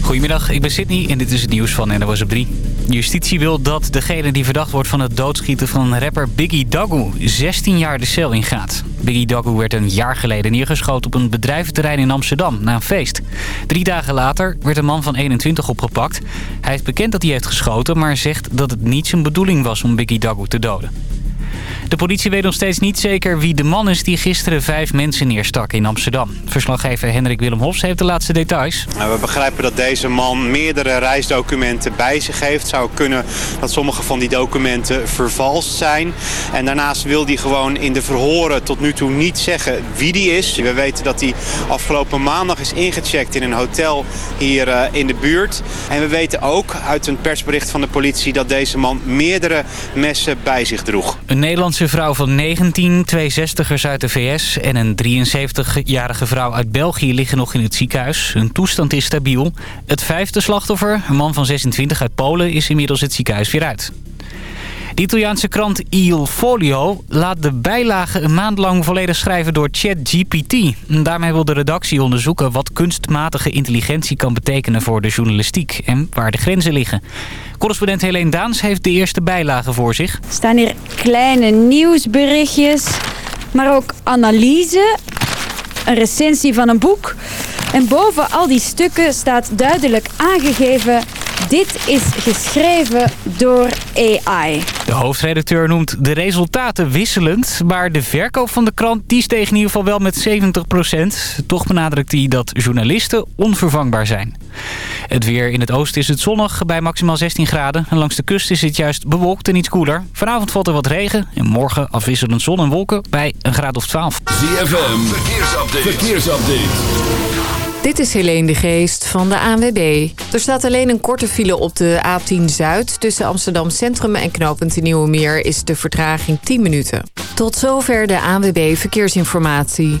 Goedemiddag, ik ben Sydney en dit is het nieuws van NOS op 3. Justitie wil dat degene die verdacht wordt van het doodschieten van rapper Biggie Dagu 16 jaar de cel ingaat. Biggie Dagu werd een jaar geleden neergeschoten op een bedrijventerrein in Amsterdam na een feest. Drie dagen later werd een man van 21 opgepakt. Hij heeft bekend dat hij heeft geschoten, maar zegt dat het niet zijn bedoeling was om Biggie Dagu te doden. De politie weet nog steeds niet zeker wie de man is die gisteren vijf mensen neerstak in Amsterdam. Verslaggever Hendrik Willem Hofs heeft de laatste details. Nou, we begrijpen dat deze man meerdere reisdocumenten bij zich heeft. Het zou kunnen dat sommige van die documenten vervalst zijn. En daarnaast wil hij gewoon in de verhoren tot nu toe niet zeggen wie die is. We weten dat hij afgelopen maandag is ingecheckt in een hotel hier uh, in de buurt. En we weten ook uit een persbericht van de politie dat deze man meerdere messen bij zich droeg. Een Nederlandse vrouw van 19, twee zestigers uit de VS en een 73-jarige vrouw uit België liggen nog in het ziekenhuis. Hun toestand is stabiel. Het vijfde slachtoffer, een man van 26 uit Polen, is inmiddels het ziekenhuis weer uit. De Italiaanse krant Il Folio laat de bijlagen een maand lang volledig schrijven door ChatGPT. Daarmee wil de redactie onderzoeken wat kunstmatige intelligentie kan betekenen voor de journalistiek en waar de grenzen liggen. Correspondent Helene Daans heeft de eerste bijlagen voor zich. Er staan hier kleine nieuwsberichtjes, maar ook analyse, een recensie van een boek. En boven al die stukken staat duidelijk aangegeven dit is geschreven door AI. De hoofdredacteur noemt de resultaten wisselend... maar de verkoop van de krant die steeg in ieder geval wel met 70% Toch benadrukt hij dat journalisten onvervangbaar zijn. Het weer in het oosten is het zonnig bij maximaal 16 graden. En langs de kust is het juist bewolkt en iets koeler. Vanavond valt er wat regen en morgen afwisselend zon en wolken bij een graad of 12. ZFM, verkeersupdate. verkeersupdate. Dit is Helene de Geest van de ANWB. Er staat alleen een korte file op de A10 Zuid. Tussen Amsterdam Centrum en knooppunt de Nieuwe Meer is de vertraging 10 minuten. Tot zover de ANWB Verkeersinformatie.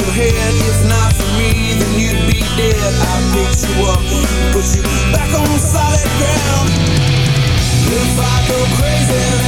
I'm alive and well, will you be there?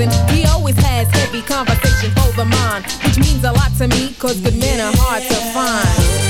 Susan. He always has heavy conversation the mind, which means a lot to me, cause good men are hard to find.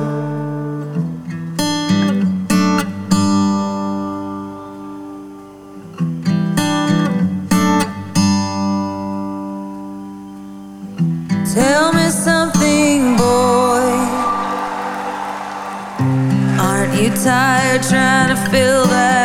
tired trying to fill that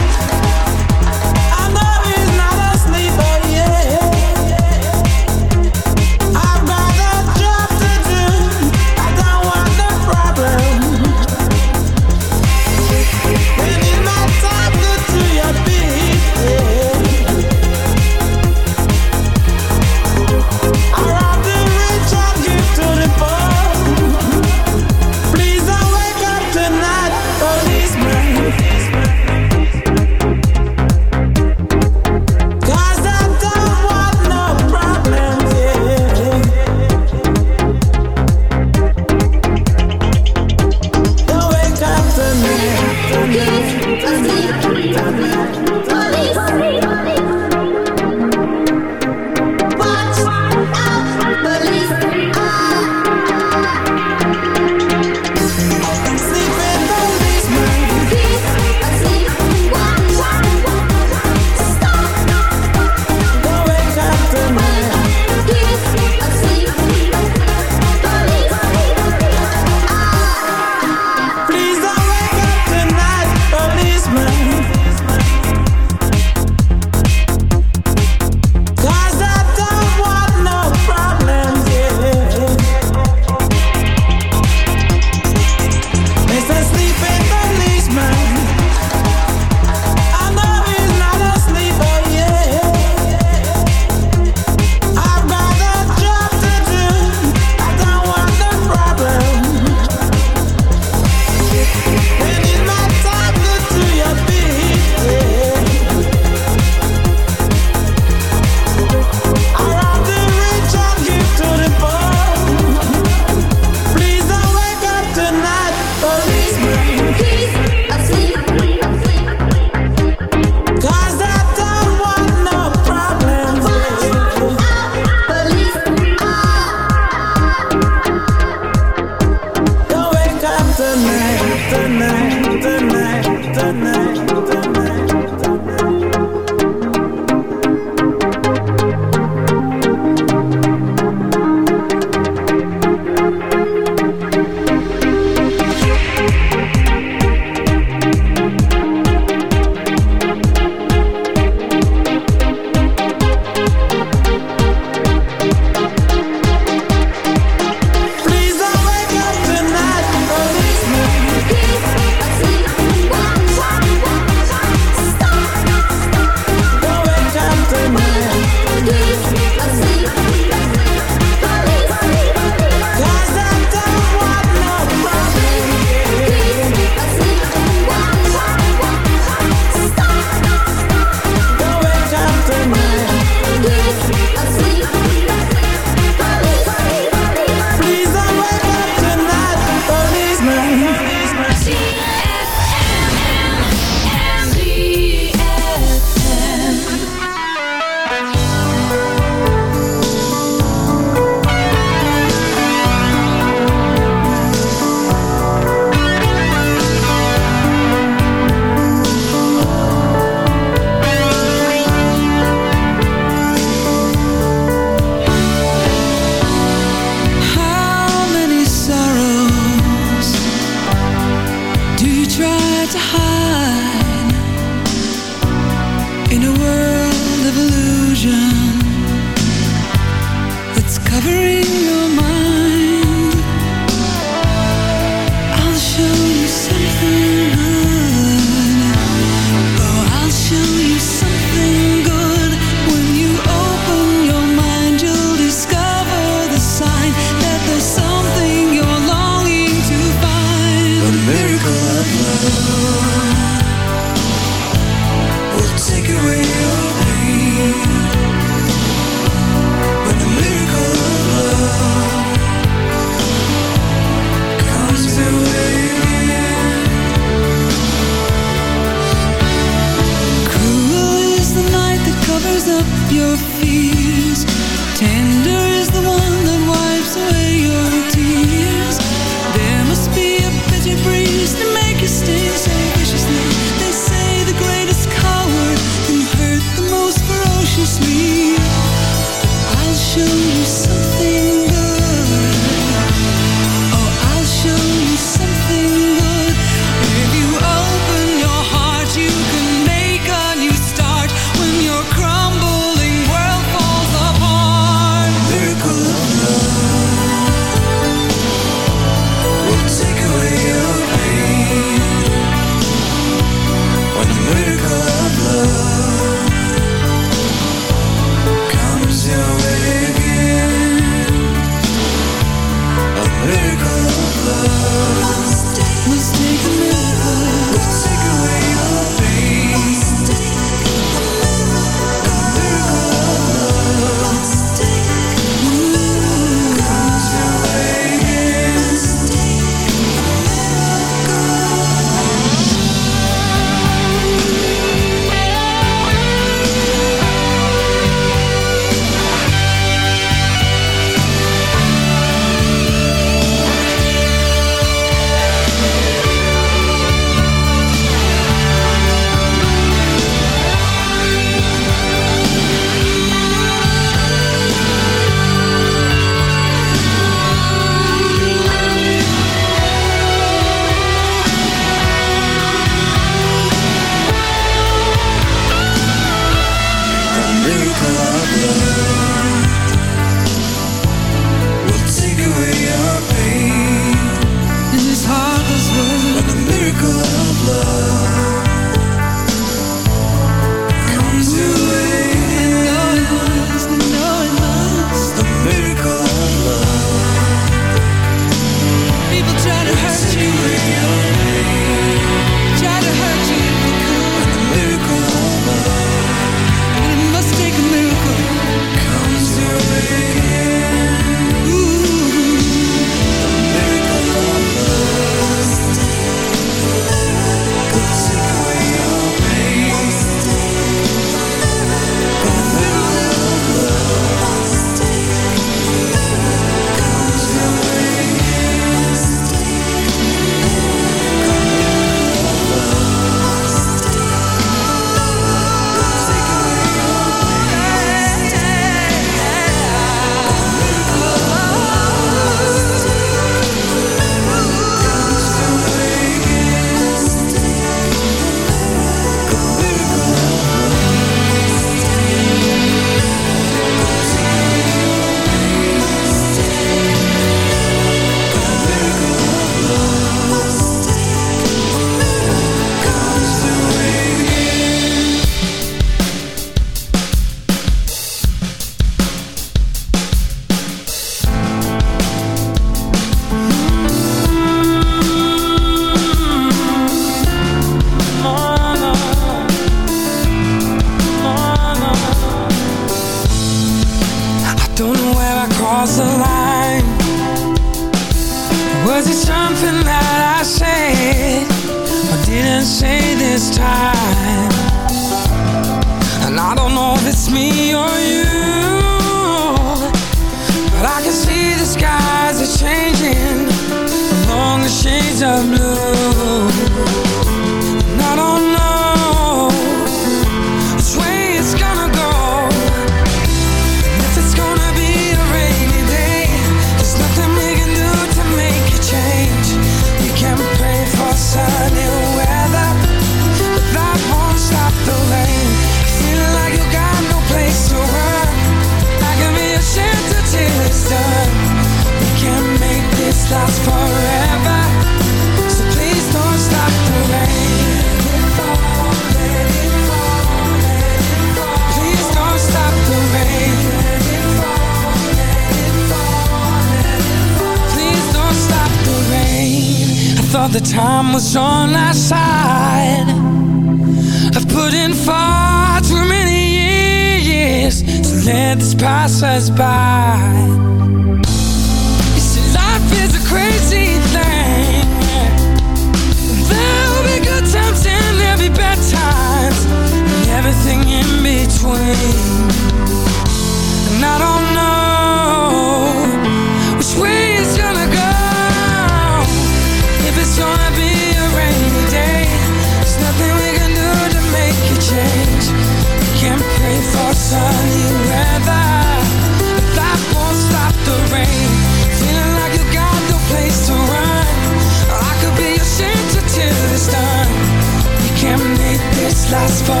last fall.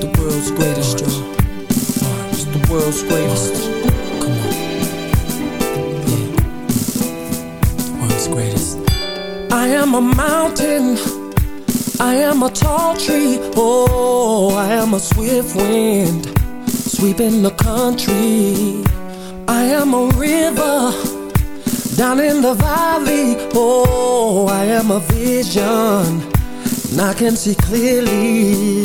It's the world's greatest, y'all. It's the world's greatest. Come on. Yeah. World's greatest. I am a mountain I am a tall tree, oh, I am a swift wind, sweeping the country. I am a river, down in the valley, oh, I am a vision, and I can see clearly.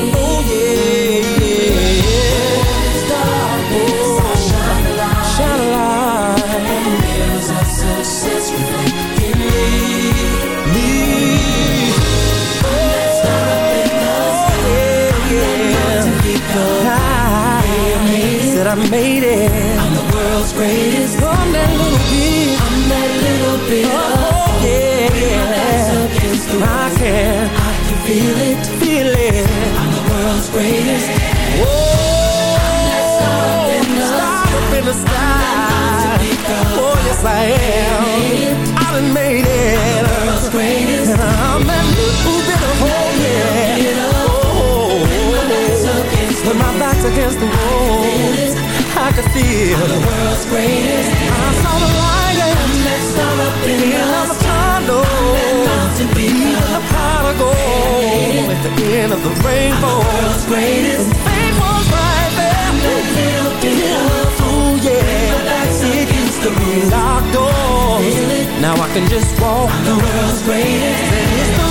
I made it. I'm the world's greatest. I'm that little bit. I'm that little bit. Oh, oh yeah. I can. I can feel it. Feel it. I'm the world's greatest. Whoa. I'm that star up in the star up in the sky. Oh, yes, I am. I done made it. I'm The world's greatest. And I'm that little bit of hope. Yeah. Oh, when my back's against the wall, I can feel I'm the world's greatest. I saw the light and that star up in the tunnel. Even the pot of gold at the end of the rainbow. The world's greatest. Fame was right there. That little bit of ooh yeah. It used to be locked doors. Now I can just walk. I'm the world's greatest. And it's the greatest.